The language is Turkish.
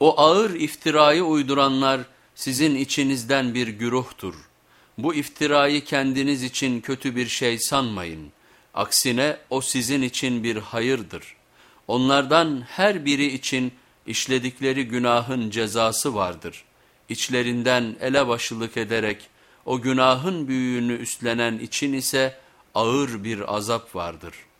O ağır iftirayı uyduranlar sizin içinizden bir güruhtur. Bu iftirayı kendiniz için kötü bir şey sanmayın. Aksine o sizin için bir hayırdır. Onlardan her biri için işledikleri günahın cezası vardır. İçlerinden elebaşılık ederek o günahın büyüğünü üstlenen için ise ağır bir azap vardır.''